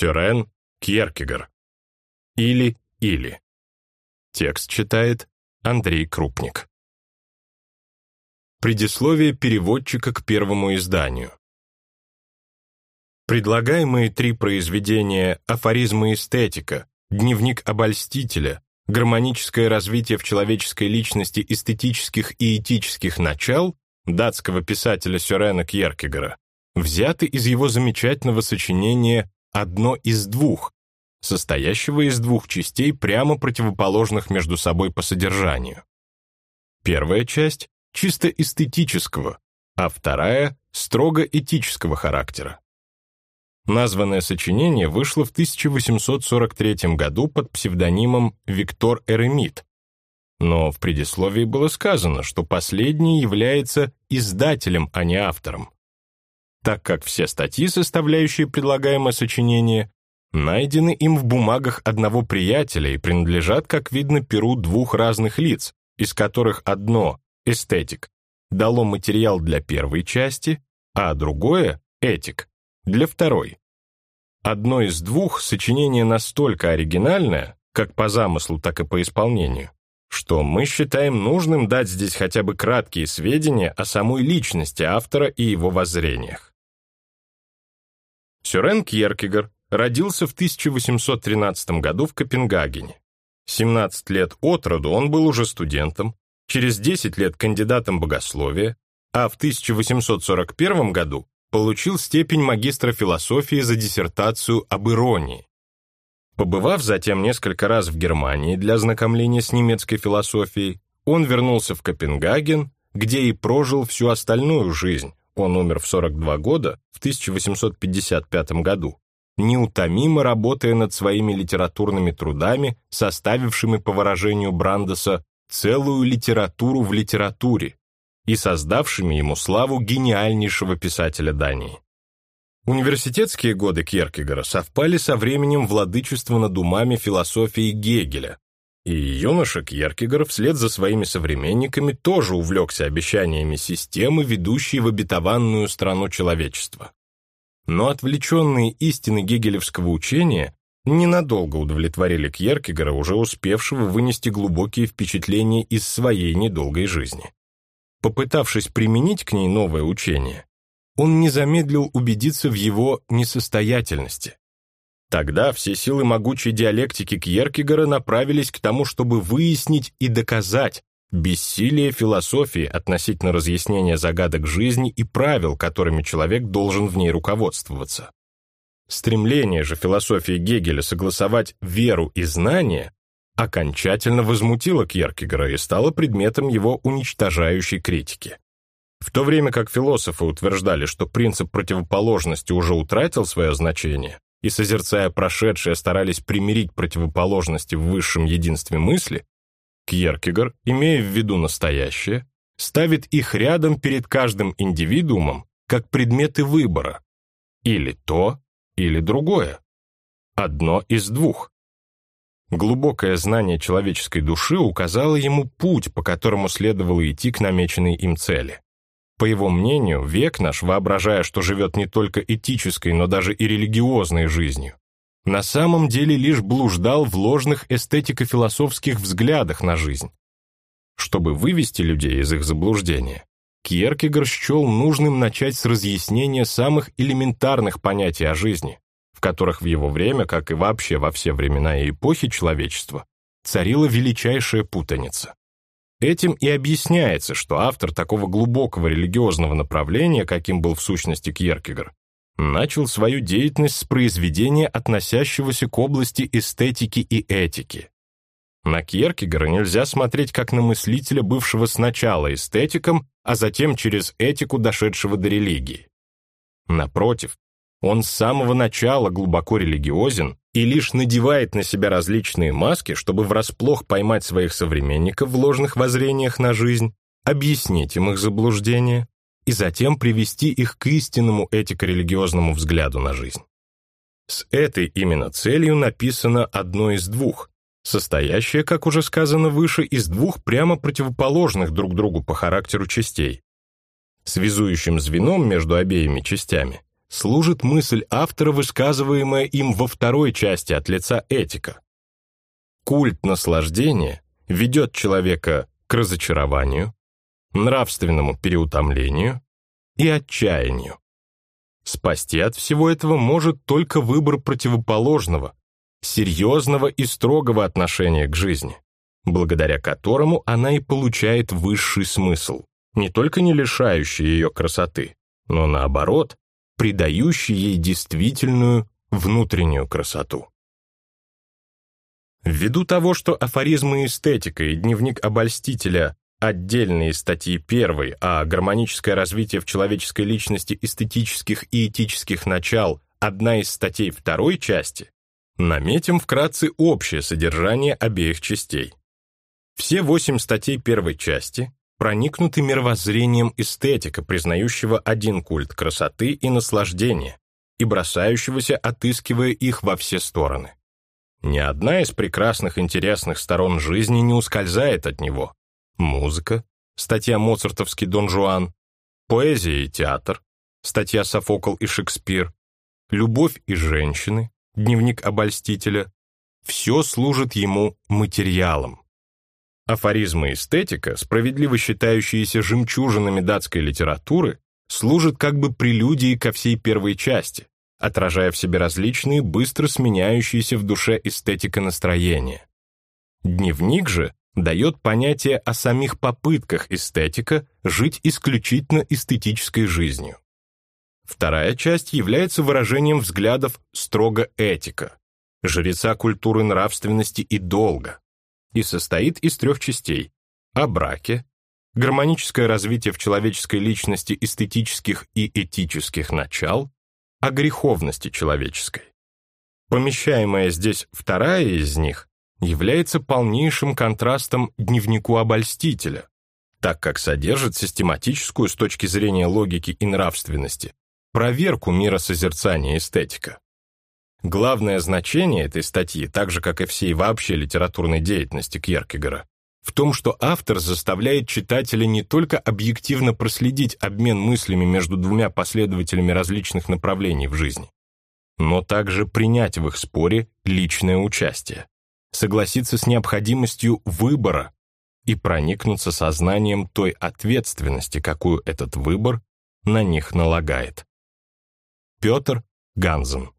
Сюрен Кьеркегор. Или-или. Текст читает Андрей Крупник. Предисловие переводчика к первому изданию. Предлагаемые три произведения «Афоризмы эстетика», «Дневник обольстителя», «Гармоническое развитие в человеческой личности эстетических и этических начал» датского писателя Сюрена Кьеркегора взяты из его замечательного сочинения «Одно из двух», состоящего из двух частей, прямо противоположных между собой по содержанию. Первая часть чисто эстетического, а вторая строго этического характера. Названное сочинение вышло в 1843 году под псевдонимом Виктор Эремит, но в предисловии было сказано, что последний является издателем, а не автором, так как все статьи, составляющие предлагаемое сочинение, найдены им в бумагах одного приятеля и принадлежат, как видно, перу двух разных лиц, из которых одно, эстетик, дало материал для первой части, а другое, этик, для второй. Одно из двух сочинение настолько оригинальное, как по замыслу, так и по исполнению, что мы считаем нужным дать здесь хотя бы краткие сведения о самой личности автора и его воззрениях. Сюрен Кьеркегор родился в 1813 году в Копенгагене. 17 лет от роду он был уже студентом, через 10 лет кандидатом богословия, а в 1841 году получил степень магистра философии за диссертацию об иронии. Побывав затем несколько раз в Германии для ознакомления с немецкой философией, он вернулся в Копенгаген, где и прожил всю остальную жизнь, он умер в 42 года, в 1855 году, неутомимо работая над своими литературными трудами, составившими, по выражению Брандеса, целую литературу в литературе и создавшими ему славу гениальнейшего писателя Дании. Университетские годы Кьеркегора совпали со временем владычества над умами философии Гегеля, и юноша Кьеркегор вслед за своими современниками тоже увлекся обещаниями системы, ведущей в обетованную страну человечества. Но отвлеченные истины гегелевского учения ненадолго удовлетворили Кьеркегора, уже успевшего вынести глубокие впечатления из своей недолгой жизни. Попытавшись применить к ней новое учение, он не замедлил убедиться в его несостоятельности. Тогда все силы могучей диалектики Кьеркегора направились к тому, чтобы выяснить и доказать бессилие философии относительно разъяснения загадок жизни и правил, которыми человек должен в ней руководствоваться. Стремление же философии Гегеля согласовать веру и знание окончательно возмутило Кьеркегора и стало предметом его уничтожающей критики. В то время как философы утверждали, что принцип противоположности уже утратил свое значение, и, созерцая прошедшее, старались примирить противоположности в высшем единстве мысли, Кьеркегор, имея в виду настоящее, ставит их рядом перед каждым индивидуумом как предметы выбора. Или то, или другое. Одно из двух. Глубокое знание человеческой души указало ему путь, по которому следовало идти к намеченной им цели. По его мнению, век наш, воображая, что живет не только этической, но даже и религиозной жизнью, на самом деле лишь блуждал в ложных эстетико-философских взглядах на жизнь. Чтобы вывести людей из их заблуждения, Кьеркегор счел нужным начать с разъяснения самых элементарных понятий о жизни, в которых в его время, как и вообще во все времена и эпохи человечества, царила величайшая путаница. Этим и объясняется, что автор такого глубокого религиозного направления, каким был в сущности Кьеркегор, начал свою деятельность с произведения, относящегося к области эстетики и этики. На Кьеркегора нельзя смотреть как на мыслителя, бывшего сначала эстетиком, а затем через этику дошедшего до религии. Напротив, он с самого начала глубоко религиозен и лишь надевает на себя различные маски, чтобы врасплох поймать своих современников в ложных воззрениях на жизнь, объяснить им их заблуждения и затем привести их к истинному этико-религиозному взгляду на жизнь. С этой именно целью написано одно из двух, состоящее, как уже сказано выше, из двух прямо противоположных друг другу по характеру частей. Связующим звеном между обеими частями служит мысль автора, высказываемая им во второй части от лица этика. Культ наслаждения ведет человека к разочарованию, нравственному переутомлению и отчаянию. Спасти от всего этого может только выбор противоположного, серьезного и строгого отношения к жизни, благодаря которому она и получает высший смысл, не только не лишающий ее красоты, но наоборот, придающий ей действительную внутреннюю красоту. Ввиду того, что афоризмы эстетика и дневник обольстителя отдельные статьи первой, а гармоническое развитие в человеческой личности эстетических и этических начал одна из статей второй части, наметим вкратце общее содержание обеих частей. Все восемь статей первой части проникнуты мировоззрением эстетика, признающего один культ красоты и наслаждения и бросающегося, отыскивая их во все стороны. Ни одна из прекрасных интересных сторон жизни не ускользает от него. Музыка, статья «Моцартовский Дон Жуан», поэзия и театр, статья «Софокл и Шекспир», любовь и женщины, дневник обольстителя, все служит ему материалом, Афоризмы эстетика, справедливо считающиеся жемчужинами датской литературы, служат как бы прелюдией ко всей первой части, отражая в себе различные, быстро сменяющиеся в душе эстетика настроения. Дневник же дает понятие о самих попытках эстетика жить исключительно эстетической жизнью. Вторая часть является выражением взглядов строго этика, жреца культуры нравственности и долга, и состоит из трех частей – о браке, гармоническое развитие в человеческой личности эстетических и этических начал, о греховности человеческой. Помещаемая здесь вторая из них является полнейшим контрастом дневнику обольстителя, так как содержит систематическую с точки зрения логики и нравственности проверку миросозерцания эстетика. Главное значение этой статьи, так же, как и всей вообще литературной деятельности Кьеркегора, в том, что автор заставляет читателя не только объективно проследить обмен мыслями между двумя последователями различных направлений в жизни, но также принять в их споре личное участие, согласиться с необходимостью выбора и проникнуться сознанием той ответственности, какую этот выбор на них налагает. Петр Ганзен